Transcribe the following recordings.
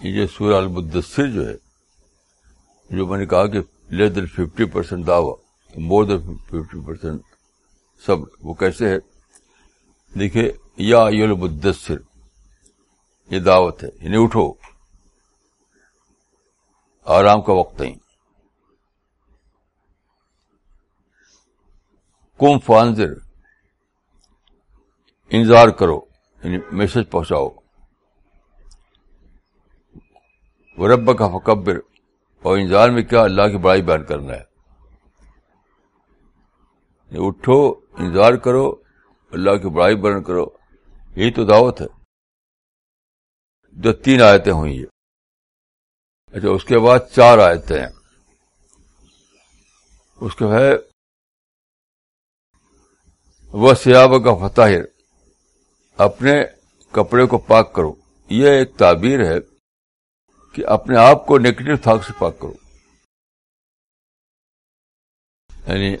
یہ سورہ المدثر جو ہے، جو میں نے کہا کہ لیس دین ففٹی پرسینٹ دعوی مور دین ففٹی پرسینٹ سب وہ کیسے ہے؟ دیکھیے، یا المدثر، یہ دعوت ہے یعنی اٹھو، آرام کا وقت نہیں۔ کم فانزر انتظار کرو یعنی میسج پہنچاؤ۔ وہ رب کا فکبر۔ اور انتظار میں کیا اللہ کی بڑائی بیان کرنا ہے؟ یعنی اٹھو انتظار کرو، اللہ کی بڑائی بیان کرو۔ یہی تو دعوت ہے۔ جو تین آیتیں ہوئی ہیں اچھا اس کے بعد چار آیتیں ہیں۔ اس کے ہے، وہ سیاب کا فتح اپنے کپڑے کو پاک کرو۔ یہ ایک تعبیر ہے۔ کہ اپنے آپ کو نیگیٹو تھاک سے پاک کرو۔ یعنی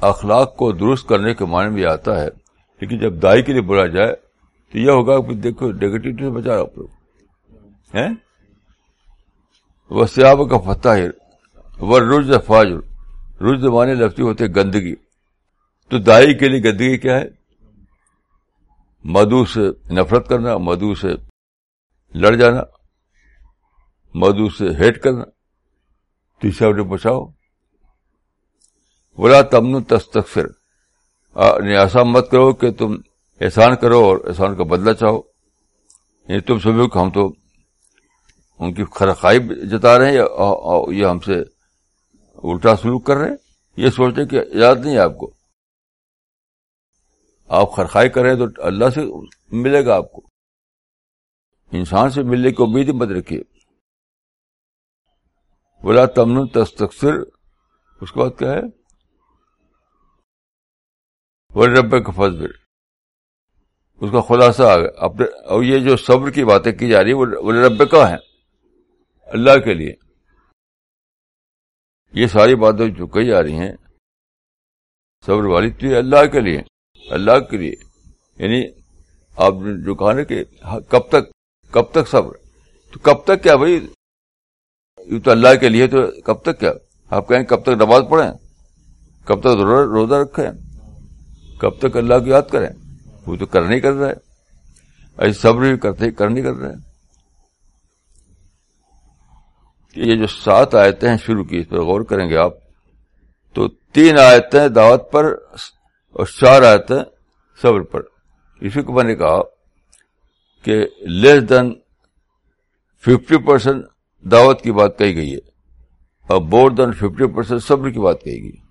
اخلاق کو درست کرنے کے معنی بھی آتا ہے لیکن جب دائی کے لیے بولا جائے تو یہ ہوگا کہ دیکھو نیگیٹو سے بچا آپ لوگ وہ سیاب کا فتح وہ رج فاجر رج مانے لفظی ہوتے گندگی۔ تو دائی کے لیے گندگی کیا ہے؟ مدو سے نفرت کرنا مدو سے لڑ جانا۔ مدو سے ہیٹ کرنا، تیسرا انہیں بچاؤ۔ بولا تمن تستخر یعنی ایسا مت کرو کہ تم احسان کرو اور احسان کا بدلہ چاہو۔ یعنی تم سمجھو کہ ہم تو ان کی خرخائی جتا رہے ہیں یا ہم سے الٹا سلوک کر رہے ہیں۔ یہ سوچتے کہ یاد نہیں ہے آپ کو۔ آپ خرخائی کر رہے ہیں تو اللہ سے ملے گا آپ کو۔ انسان سے ملنے کی امید ہی مت رکھیے۔ بولا تمن تستخر اس کے بعد کیا ہے؟ وہ رب کا اس کا خلاصہ آ گیا۔ اپنے اور یہ جو صبر کی باتیں کی جا رہی ہے وہ رب کا ہے اللہ کے لیے۔ یہ ساری باتیں جو کہی جا رہی ہیں، صبر والی تو یہ اللہ کے لیے۔ اللہ کے لیے۔ یعنی آپ نے جو کہا نا کہ کب تک کب تک صبر؟ تو کب تک کیا بھائی؟ یہ تو اللہ کے لیے تو کب تک کیا؟ آپ کہیں کب تک نماز پڑھیں؟ کب تک روزہ رکھیں؟ کب تک اللہ کی یاد کریں؟ وہ تو کر نہیں کر رہا ہے۔ ایسے صبر بھی کرتے کر نہیں کر رہے ہیں یہ جو سات آیتیں ہیں شروع کی، اس پر غور کریں گے آپ۔ تو تین آیتیں دعوت پر اور چار آیتیں صبر پر۔ اسی کو میں نے کہا کہ لیس دین ففٹی پرسینٹ دعوت کی بات کہی گئی ہے اور مور دین ففٹی پرسینٹ صبر کی بات کہی گئی